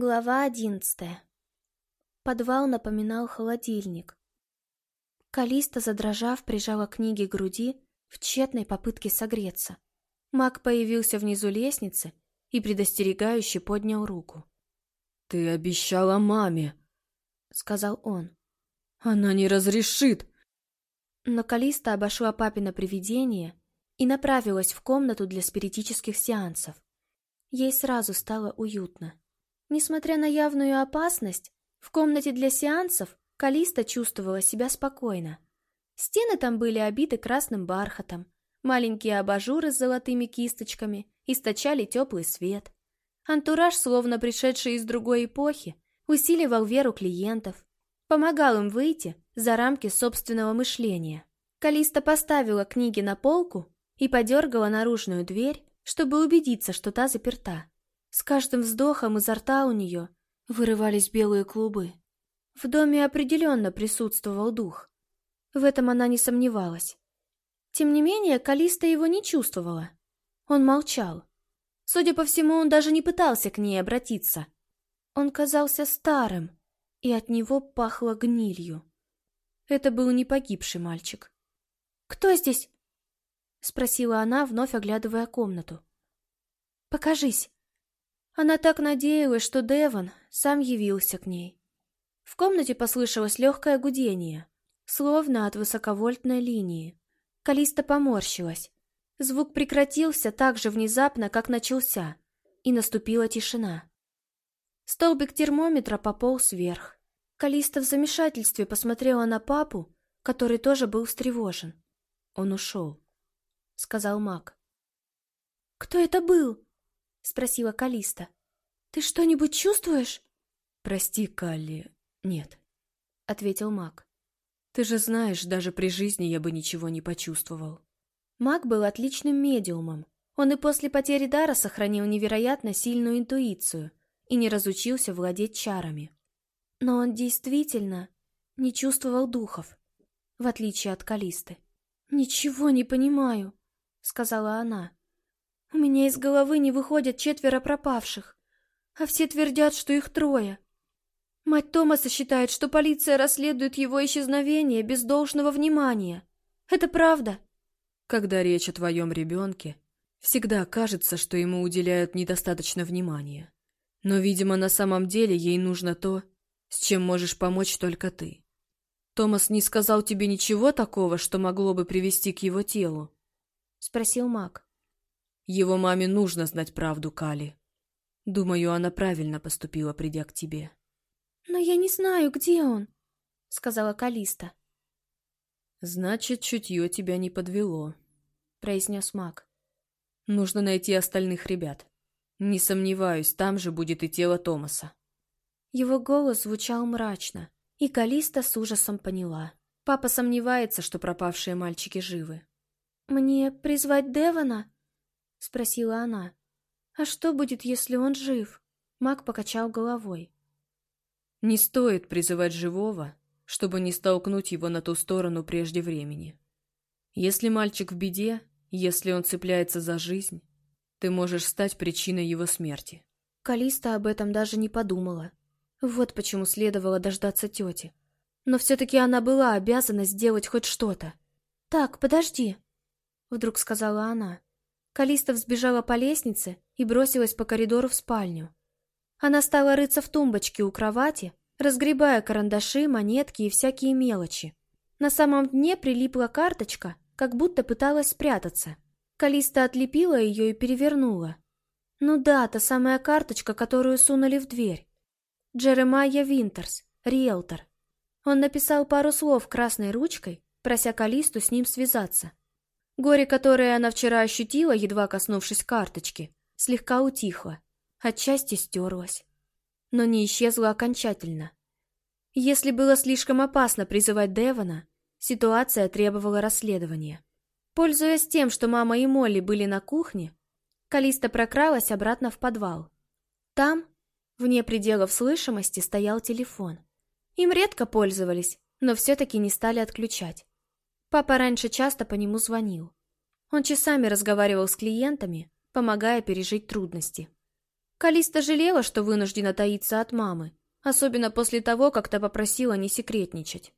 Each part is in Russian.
Глава одиннадцатая. Подвал напоминал холодильник. Калиста, задрожав, прижала книги к груди в тщетной попытке согреться. Маг появился внизу лестницы и предостерегающе поднял руку. «Ты обещала маме», — сказал он. «Она не разрешит». Но Калиста обошла папино привидение и направилась в комнату для спиритических сеансов. Ей сразу стало уютно. Несмотря на явную опасность, в комнате для сеансов Калиста чувствовала себя спокойно. Стены там были обиты красным бархатом, маленькие абажуры с золотыми кисточками источали теплый свет. Антураж, словно пришедший из другой эпохи, усиливал веру клиентов, помогал им выйти за рамки собственного мышления. Калиста поставила книги на полку и подергала наружную дверь, чтобы убедиться, что та заперта. С каждым вздохом изо рта у нее вырывались белые клубы. В доме определенно присутствовал дух. В этом она не сомневалась. Тем не менее, Калиста его не чувствовала. Он молчал. Судя по всему, он даже не пытался к ней обратиться. Он казался старым, и от него пахло гнилью. Это был не погибший мальчик. «Кто здесь?» — спросила она, вновь оглядывая комнату. «Покажись». Она так надеялась, что Деван сам явился к ней. В комнате послышалось легкое гудение, словно от высоковольтной линии. Калиста поморщилась. Звук прекратился так же внезапно, как начался, и наступила тишина. Столбик термометра пополз вверх. Калиста в замешательстве посмотрела на папу, который тоже был встревожен. «Он ушел», — сказал маг. «Кто это был?» Спросила Калиста. Ты что-нибудь чувствуешь? Прости, Калли, нет, ответил Мак. Ты же знаешь, даже при жизни я бы ничего не почувствовал. Мак был отличным медиумом. Он и после потери дара сохранил невероятно сильную интуицию и не разучился владеть чарами. Но он действительно не чувствовал духов, в отличие от Калисты. «Ничего не понимаю», — сказала она. У меня из головы не выходят четверо пропавших, а все твердят, что их трое. Мать Томаса считает, что полиция расследует его исчезновение без должного внимания. Это правда? Когда речь о твоем ребенке, всегда кажется, что ему уделяют недостаточно внимания. Но, видимо, на самом деле ей нужно то, с чем можешь помочь только ты. Томас не сказал тебе ничего такого, что могло бы привести к его телу? — спросил Мак. Его маме нужно знать правду, Кали. Думаю, она правильно поступила, придя к тебе. Но я не знаю, где он, сказала Калиста. Значит, чутье тебя не подвело, произнес маг. Нужно найти остальных ребят. Не сомневаюсь, там же будет и тело Томаса. Его голос звучал мрачно, и Калиста с ужасом поняла. Папа сомневается, что пропавшие мальчики живы. «Мне призвать Девона?» — спросила она. «А что будет, если он жив?» Маг покачал головой. «Не стоит призывать живого, чтобы не столкнуть его на ту сторону прежде времени. Если мальчик в беде, если он цепляется за жизнь, ты можешь стать причиной его смерти». Калиста об этом даже не подумала. Вот почему следовало дождаться тети. Но все-таки она была обязана сделать хоть что-то. «Так, подожди», — вдруг сказала она. Калиста взбежала по лестнице и бросилась по коридору в спальню. Она стала рыться в тумбочке у кровати, разгребая карандаши, монетки и всякие мелочи. На самом дне прилипла карточка, как будто пыталась спрятаться. Калиста отлепила ее и перевернула. Ну да, та самая карточка, которую сунули в дверь. Джеремайя Винтерс, риэлтор. Он написал пару слов красной ручкой, прося Калисту с ним связаться. Горе, которое она вчера ощутила, едва коснувшись карточки, слегка утихло, отчасти стерлось, но не исчезло окончательно. Если было слишком опасно призывать Девона, ситуация требовала расследования. Пользуясь тем, что мама и Молли были на кухне, Калиста прокралась обратно в подвал. Там, вне пределов слышимости, стоял телефон. Им редко пользовались, но все-таки не стали отключать. Папа раньше часто по нему звонил. Он часами разговаривал с клиентами, помогая пережить трудности. Калиста жалела, что вынуждена таиться от мамы, особенно после того, как та попросила не секретничать.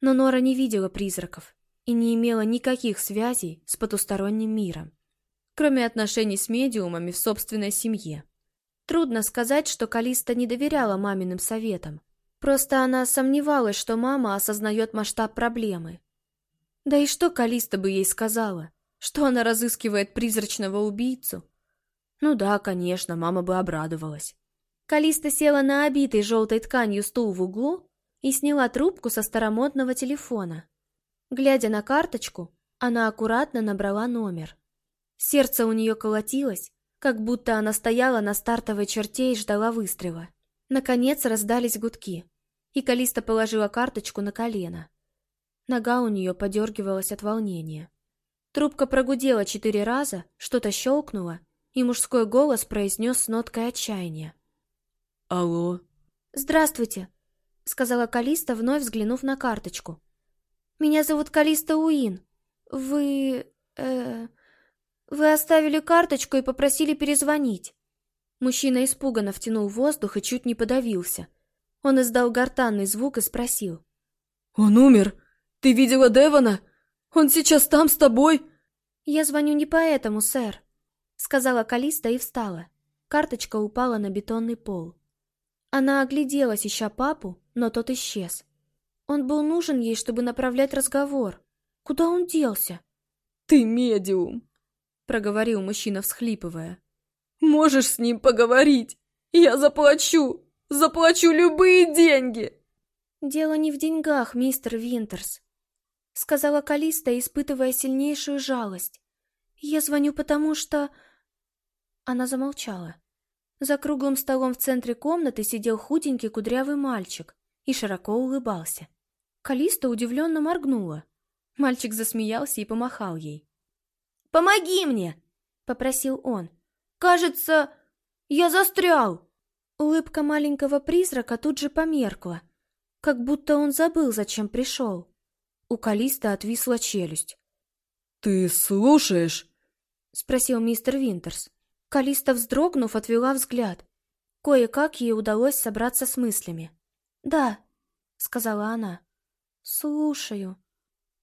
Но Нора не видела призраков и не имела никаких связей с потусторонним миром, кроме отношений с медиумами в собственной семье. Трудно сказать, что Калиста не доверяла маминым советам. Просто она сомневалась, что мама осознает масштаб проблемы. Да и что Калиста бы ей сказала? Что она разыскивает призрачного убийцу? Ну да, конечно, мама бы обрадовалась. Калиста села на обитый желтой тканью стул в углу и сняла трубку со старомодного телефона. Глядя на карточку, она аккуратно набрала номер. Сердце у нее колотилось, как будто она стояла на стартовой черте и ждала выстрела. Наконец раздались гудки, и Калиста положила карточку на колено. Нога у нее подергивалась от волнения. Трубка прогудела четыре раза, что-то щелкнуло, и мужской голос произнес с ноткой отчаяния. «Алло?» «Здравствуйте», — сказала Калиста, вновь взглянув на карточку. «Меня зовут Калиста Уин. Вы... э... «Вы оставили карточку и попросили перезвонить». Мужчина испуганно втянул воздух и чуть не подавился. Он издал гортанный звук и спросил. «Он умер? Ты видела Девона? Он сейчас там с тобой?» «Я звоню не поэтому, сэр», — сказала Калиста и встала. Карточка упала на бетонный пол. Она огляделась, ища папу, но тот исчез. Он был нужен ей, чтобы направлять разговор. Куда он делся? «Ты медиум!» проговорил мужчина, всхлипывая. «Можешь с ним поговорить? Я заплачу! Заплачу любые деньги!» «Дело не в деньгах, мистер Винтерс», — сказала Калиста, испытывая сильнейшую жалость. «Я звоню потому, что...» Она замолчала. За круглым столом в центре комнаты сидел худенький кудрявый мальчик и широко улыбался. Калиста удивленно моргнула. Мальчик засмеялся и помахал ей. Помоги мне!» — попросил он. «Кажется, я застрял!» Улыбка маленького призрака тут же померкла, как будто он забыл, зачем пришел. У Калиста отвисла челюсть. «Ты слушаешь?» — спросил мистер Винтерс. Калиста, вздрогнув, отвела взгляд. Кое-как ей удалось собраться с мыслями. «Да», — сказала она. «Слушаю».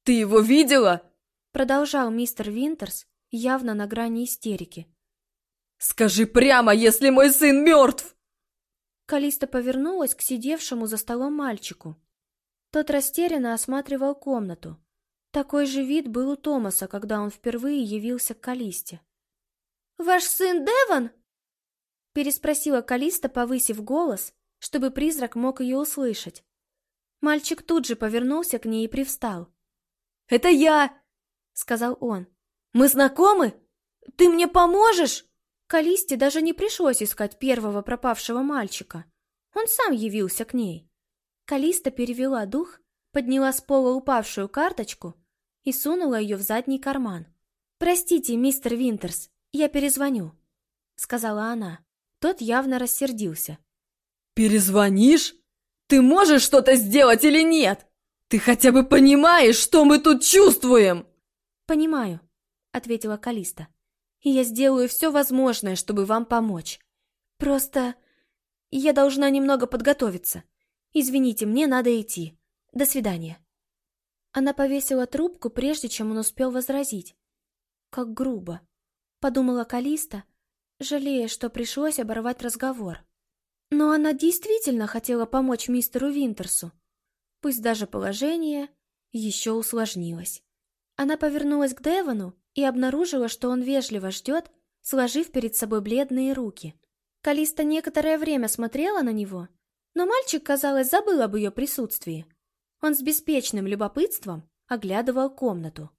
«Ты его видела?» Продолжал мистер Винтерс, явно на грани истерики. «Скажи прямо, если мой сын мертв!» Калиста повернулась к сидевшему за столом мальчику. Тот растерянно осматривал комнату. Такой же вид был у Томаса, когда он впервые явился к Калисте. «Ваш сын Деван?» Переспросила Калиста, повысив голос, чтобы призрак мог ее услышать. Мальчик тут же повернулся к ней и привстал. «Это я! сказал он. «Мы знакомы? Ты мне поможешь?» Калисте даже не пришлось искать первого пропавшего мальчика. Он сам явился к ней. Калиста перевела дух, подняла с пола упавшую карточку и сунула ее в задний карман. «Простите, мистер Винтерс, я перезвоню», — сказала она. Тот явно рассердился. «Перезвонишь? Ты можешь что-то сделать или нет? Ты хотя бы понимаешь, что мы тут чувствуем?» «Понимаю», — ответила Калиста. «И я сделаю все возможное, чтобы вам помочь. Просто я должна немного подготовиться. Извините, мне надо идти. До свидания». Она повесила трубку, прежде чем он успел возразить. «Как грубо», — подумала Калиста, жалея, что пришлось оборвать разговор. Но она действительно хотела помочь мистеру Винтерсу. Пусть даже положение еще усложнилось. Она повернулась к Девону и обнаружила, что он вежливо ждет, сложив перед собой бледные руки. Калиста некоторое время смотрела на него, но мальчик, казалось, забыл об ее присутствии. Он с беспечным любопытством оглядывал комнату.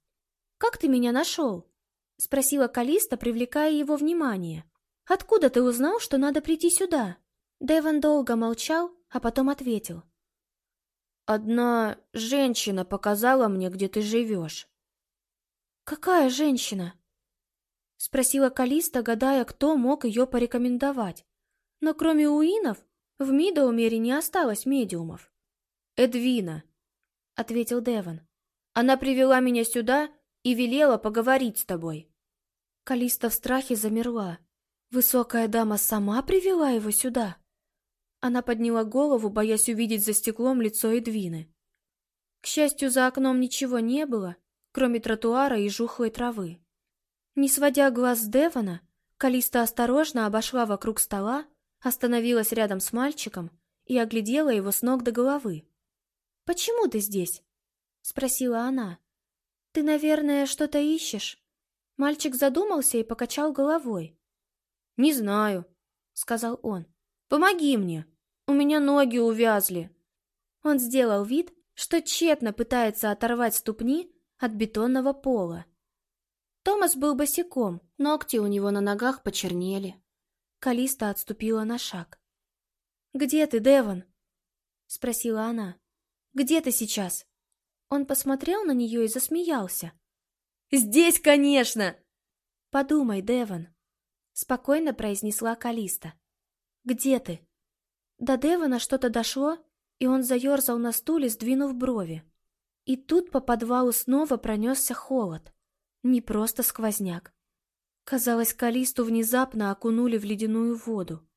«Как ты меня нашел?» — спросила Калиста, привлекая его внимание. «Откуда ты узнал, что надо прийти сюда?» Девон долго молчал, а потом ответил. «Одна женщина показала мне, где ты живешь. «Какая женщина?» Спросила Калиста, гадая, кто мог ее порекомендовать. Но кроме Уинов, в Мидоумере не осталось медиумов. «Эдвина», — ответил Деван. «Она привела меня сюда и велела поговорить с тобой». Калиста в страхе замерла. Высокая дама сама привела его сюда? Она подняла голову, боясь увидеть за стеклом лицо Эдвины. К счастью, за окном ничего не было, кроме тротуара и жухлой травы. Не сводя глаз с Девона, Калиста осторожно обошла вокруг стола, остановилась рядом с мальчиком и оглядела его с ног до головы. «Почему ты здесь?» — спросила она. «Ты, наверное, что-то ищешь?» Мальчик задумался и покачал головой. «Не знаю», — сказал он. «Помоги мне, у меня ноги увязли». Он сделал вид, что тщетно пытается оторвать ступни от бетонного пола. Томас был босиком, ногти у него на ногах почернели. Калиста отступила на шаг. «Где ты, Девон?» — спросила она. «Где ты сейчас?» Он посмотрел на нее и засмеялся. «Здесь, конечно!» «Подумай, Девон», — спокойно произнесла Калиста. «Где ты?» До Девона что-то дошло, и он заерзал на стуле, сдвинув брови. И тут по подвалу снова пронесся холод. Не просто сквозняк. Казалось, Калисту внезапно окунули в ледяную воду.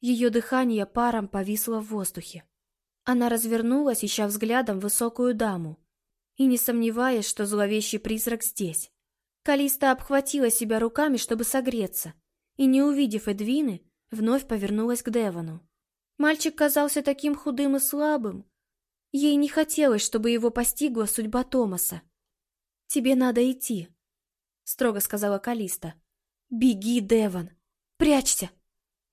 Ее дыхание паром повисло в воздухе. Она развернулась, ища взглядом высокую даму, и не сомневаясь, что зловещий призрак здесь. Калиста обхватила себя руками, чтобы согреться, и, не увидев Эдвины, вновь повернулась к Девону. Мальчик казался таким худым и слабым. Ей не хотелось, чтобы его постигла судьба Томаса. «Тебе надо идти», — строго сказала Калиста. «Беги, Девон! Прячься!»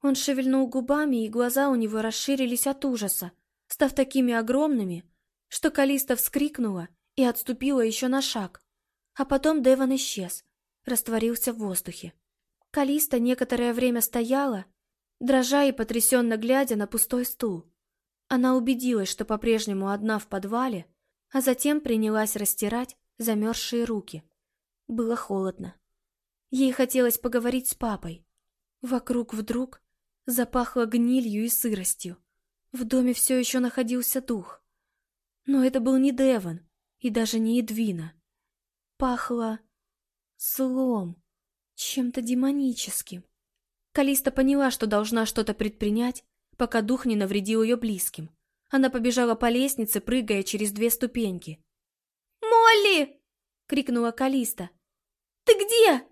Он шевельнул губами, и глаза у него расширились от ужаса, став такими огромными, что Калиста вскрикнула и отступила еще на шаг. А потом Деван исчез, растворился в воздухе. Калиста некоторое время стояла, дрожа и потрясенно глядя на пустой стул. Она убедилась, что по-прежнему одна в подвале, а затем принялась растирать замерзшие руки. Было холодно. Ей хотелось поговорить с папой. Вокруг вдруг запахло гнилью и сыростью. В доме все еще находился дух. Но это был не Деван и даже не Эдвина. Пахло злом, чем-то демоническим. Калиста поняла, что должна что-то предпринять, пока дух не навредил ее близким. Она побежала по лестнице, прыгая через две ступеньки. «Молли!» — крикнула Калиста. «Ты где?»